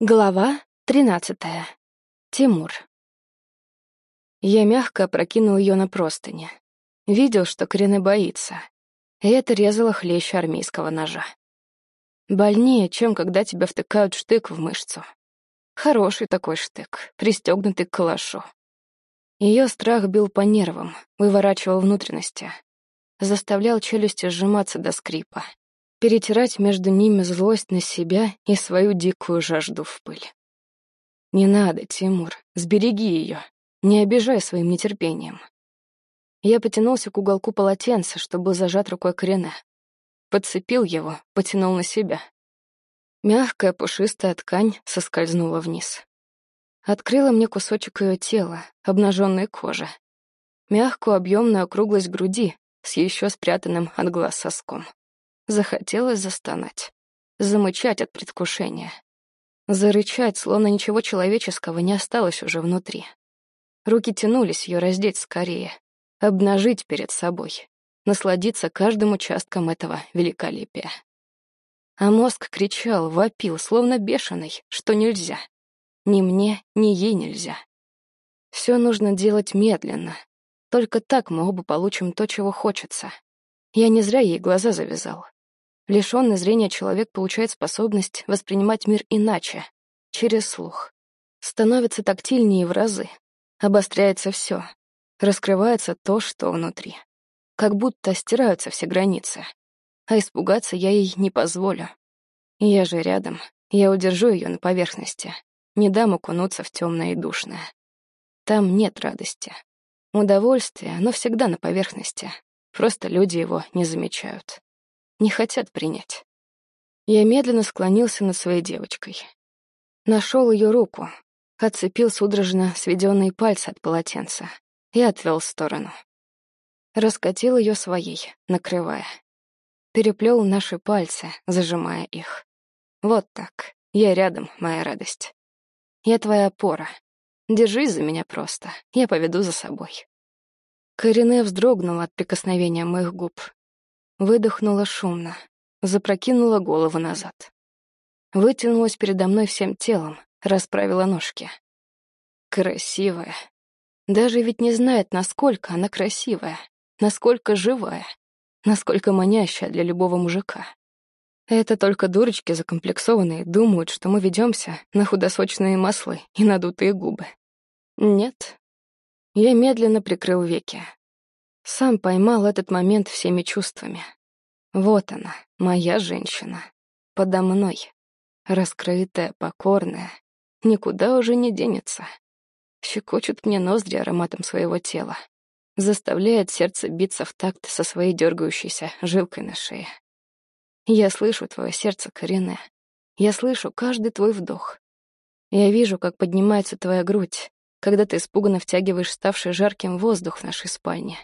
Глава тринадцатая. Тимур. Я мягко опрокинул ее на простыни. Видел, что Корене боится. И это резало хлеще армейского ножа. Больнее, чем когда тебя втыкают штык в мышцу. Хороший такой штык, пристегнутый к калашу. Ее страх бил по нервам, выворачивал внутренности. Заставлял челюсти сжиматься до скрипа перетирать между ними злость на себя и свою дикую жажду в пыль. «Не надо, Тимур, сбереги ее, не обижай своим нетерпением». Я потянулся к уголку полотенца, что был зажат рукой Корене. Подцепил его, потянул на себя. Мягкая пушистая ткань соскользнула вниз. Открыла мне кусочек ее тела, обнаженной кожи. Мягкую объемную округлость груди с еще спрятанным от глаз соском. Захотелось застонать, замычать от предвкушения, зарычать, словно ничего человеческого не осталось уже внутри. Руки тянулись ее раздеть скорее, обнажить перед собой, насладиться каждым участком этого великолепия. А мозг кричал, вопил, словно бешеный, что нельзя. Ни мне, ни ей нельзя. Все нужно делать медленно. Только так мы оба получим то, чего хочется. Я не зря ей глаза завязал. Лишённый зрения человек получает способность воспринимать мир иначе, через слух. Становится тактильнее в разы. Обостряется всё. Раскрывается то, что внутри. Как будто стираются все границы. А испугаться я ей не позволю. Я же рядом. Я удержу её на поверхности. Не дам окунуться в тёмное и душное. Там нет радости. Удовольствие, оно всегда на поверхности. Просто люди его не замечают не хотят принять. Я медленно склонился над своей девочкой. Нашел ее руку, отцепил судорожно сведенные пальцы от полотенца и отвел в сторону. Раскатил ее своей, накрывая. Переплел наши пальцы, зажимая их. Вот так. Я рядом, моя радость. Я твоя опора. Держись за меня просто. Я поведу за собой. Корене вздрогнула от прикосновения моих губ, Выдохнула шумно, запрокинула голову назад. Вытянулась передо мной всем телом, расправила ножки. Красивая. Даже ведь не знает, насколько она красивая, насколько живая, насколько манящая для любого мужика. Это только дурочки закомплексованные думают, что мы ведемся на худосочные маслы и надутые губы. Нет. Я медленно прикрыл веки, сам поймал этот момент всеми чувствами. Вот она, моя женщина. Подо мной. Раскрытая, покорная. Никуда уже не денется. Щекочет мне ноздри ароматом своего тела. Заставляет сердце биться в такт со своей дергающейся жилкой на шее. Я слышу твое сердце, Корене. Я слышу каждый твой вдох. Я вижу, как поднимается твоя грудь, когда ты испуганно втягиваешь ставший жарким воздух в нашей спальне.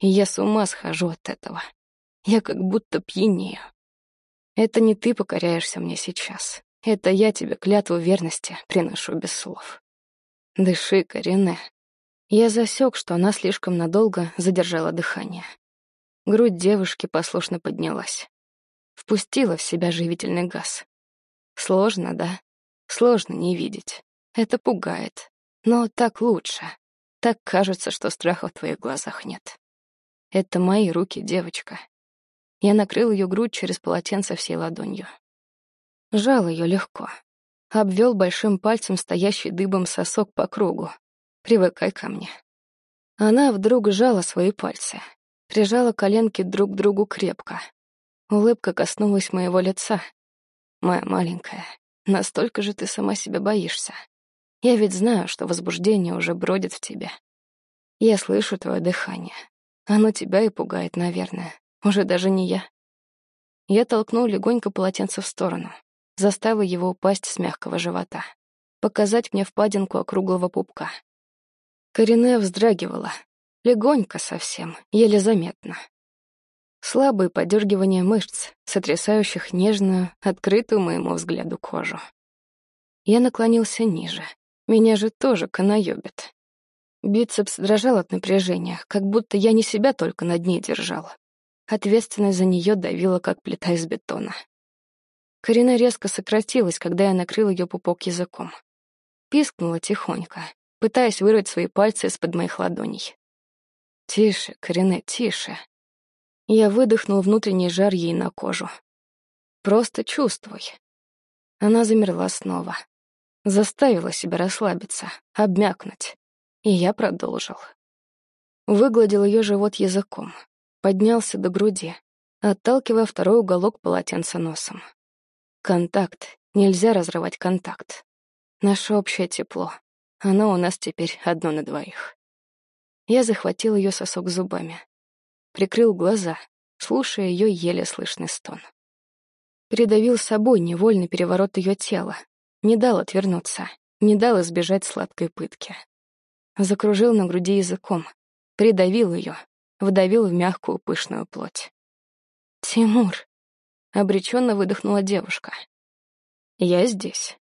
И я с ума схожу от этого. Я как будто пьянею. Это не ты покоряешься мне сейчас. Это я тебе клятву верности приношу без слов. Дыши, Корене. Я засек, что она слишком надолго задержала дыхание. Грудь девушки послушно поднялась. Впустила в себя живительный газ. Сложно, да? Сложно не видеть. Это пугает. Но так лучше. Так кажется, что страха в твоих глазах нет. Это мои руки, девочка. Я накрыл ее грудь через полотенце всей ладонью. Жал ее легко. Обвел большим пальцем стоящий дыбом сосок по кругу. Привыкай ко мне. Она вдруг сжала свои пальцы. Прижала коленки друг к другу крепко. Улыбка коснулась моего лица. Моя маленькая, настолько же ты сама себя боишься. Я ведь знаю, что возбуждение уже бродит в тебе. Я слышу твое дыхание, оно тебя и пугает, наверное. Уже даже не я. Я толкнул легонько полотенце в сторону, заставил его упасть с мягкого живота, показать мне впадинку округлого пупка. Корене вздрагивала, легонько совсем, еле заметно. Слабые подергивания мышц, сотрясающих нежную, открытую моему взгляду кожу. Я наклонился ниже. Меня же тоже канаёбит. Бицепс дрожал от напряжения, как будто я не себя только над ней держала. Ответственность за нее давила, как плита из бетона. Карина резко сократилась, когда я накрыл ее пупок языком. Пискнула тихонько, пытаясь вырвать свои пальцы из-под моих ладоней. «Тише, Карине, тише». Я выдохнул внутренний жар ей на кожу. «Просто чувствуй». Она замерла снова. Заставила себя расслабиться, обмякнуть. И я продолжил. Выгладил ее живот языком, поднялся до груди, отталкивая второй уголок полотенца носом. Контакт. Нельзя разрывать контакт. Наше общее тепло. Оно у нас теперь одно на двоих. Я захватил ее сосок зубами. Прикрыл глаза, слушая ее еле слышный стон. Передавил собой невольный переворот ее тела, не дал отвернуться, не дал избежать сладкой пытки. Закружил на груди языком, придавил ее, вдавил в мягкую пышную плоть. «Тимур!» — обреченно выдохнула девушка. «Я здесь».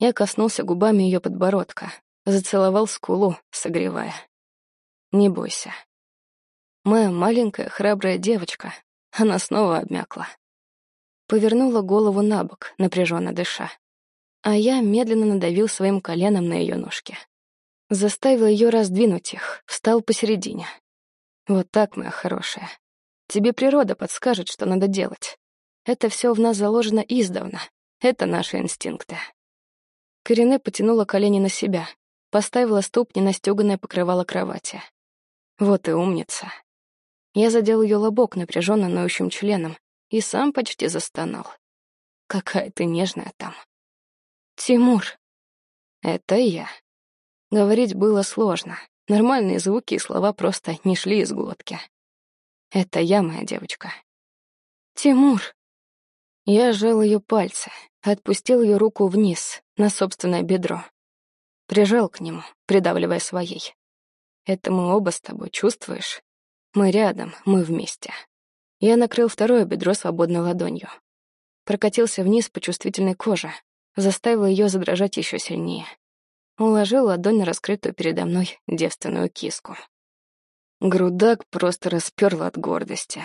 Я коснулся губами ее подбородка, зацеловал скулу, согревая. «Не бойся». Моя маленькая храбрая девочка, она снова обмякла. Повернула голову на бок, напряженно дыша а я медленно надавил своим коленом на ее ножки. Заставил ее раздвинуть их, встал посередине. Вот так, моя хорошая. Тебе природа подскажет, что надо делать. Это все в нас заложено издавна. Это наши инстинкты. Корене потянула колени на себя, поставила ступни на стёганое покрывало кровати. Вот и умница. Я задел ее лобок напряженно ноющим членом и сам почти застонал. Какая ты нежная там. «Тимур!» «Это я». Говорить было сложно. Нормальные звуки и слова просто не шли из глотки. «Это я, моя девочка». «Тимур!» Я сжал ее пальцы, отпустил ее руку вниз, на собственное бедро. Прижал к нему, придавливая своей. «Это мы оба с тобой, чувствуешь? Мы рядом, мы вместе». Я накрыл второе бедро свободной ладонью. Прокатился вниз по чувствительной коже, заставил ее задрожать еще сильнее. Уложил ладонь раскрытую передо мной девственную киску. Грудак просто расперла от гордости.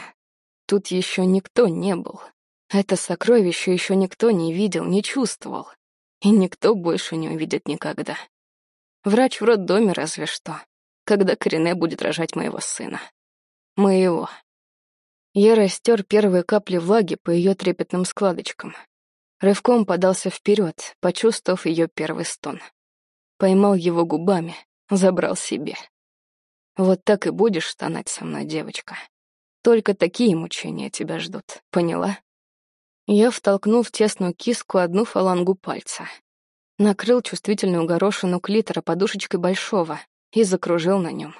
Тут еще никто не был. Это сокровище еще никто не видел, не чувствовал. И никто больше не увидит никогда. Врач в роддоме разве что, когда Корене будет рожать моего сына. Моего. Я растер первые капли влаги по ее трепетным складочкам, Рывком подался вперед, почувствовав ее первый стон. Поймал его губами, забрал себе. Вот так и будешь стонать со мной, девочка. Только такие мучения тебя ждут, поняла? Я втолкнул в тесную киску одну фалангу пальца. Накрыл чувствительную горошину клитора подушечкой большого и закружил на нем.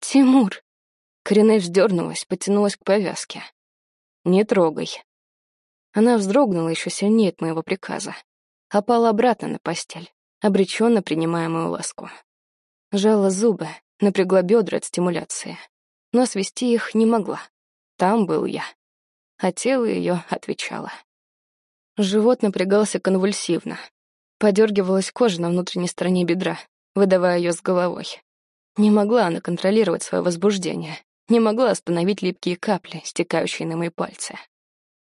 «Тимур!» Корене вздернулась, потянулась к повязке. «Не трогай», она вздрогнула еще сильнее от моего приказа. Опала обратно на постель, обреченно принимая мою ласку. Жала зубы, напрягла бедра от стимуляции. Но свести их не могла. Там был я. А тело ее отвечало. Живот напрягался конвульсивно. Подергивалась кожа на внутренней стороне бедра, выдавая ее с головой. Не могла она контролировать свое возбуждение, не могла остановить липкие капли, стекающие на мои пальцы.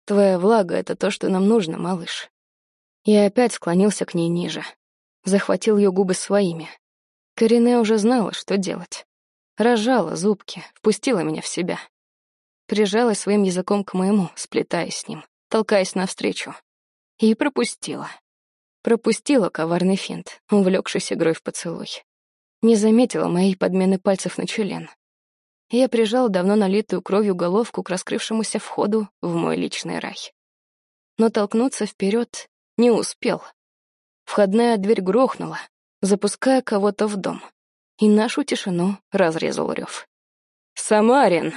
Твоя влага — это то, что нам нужно, малыш. Я опять склонился к ней ниже. Захватил ее губы своими. Корене уже знала, что делать. Рожала зубки, впустила меня в себя. Прижалась своим языком к моему, сплетаясь с ним, толкаясь навстречу. И пропустила. Пропустила коварный финт, увлекшись игрой в поцелуй. Не заметила моей подмены пальцев на член я прижал давно налитую кровью головку к раскрывшемуся входу в мой личный рай. Но толкнуться вперед не успел. Входная дверь грохнула, запуская кого-то в дом, и нашу тишину разрезал рев. «Самарин!»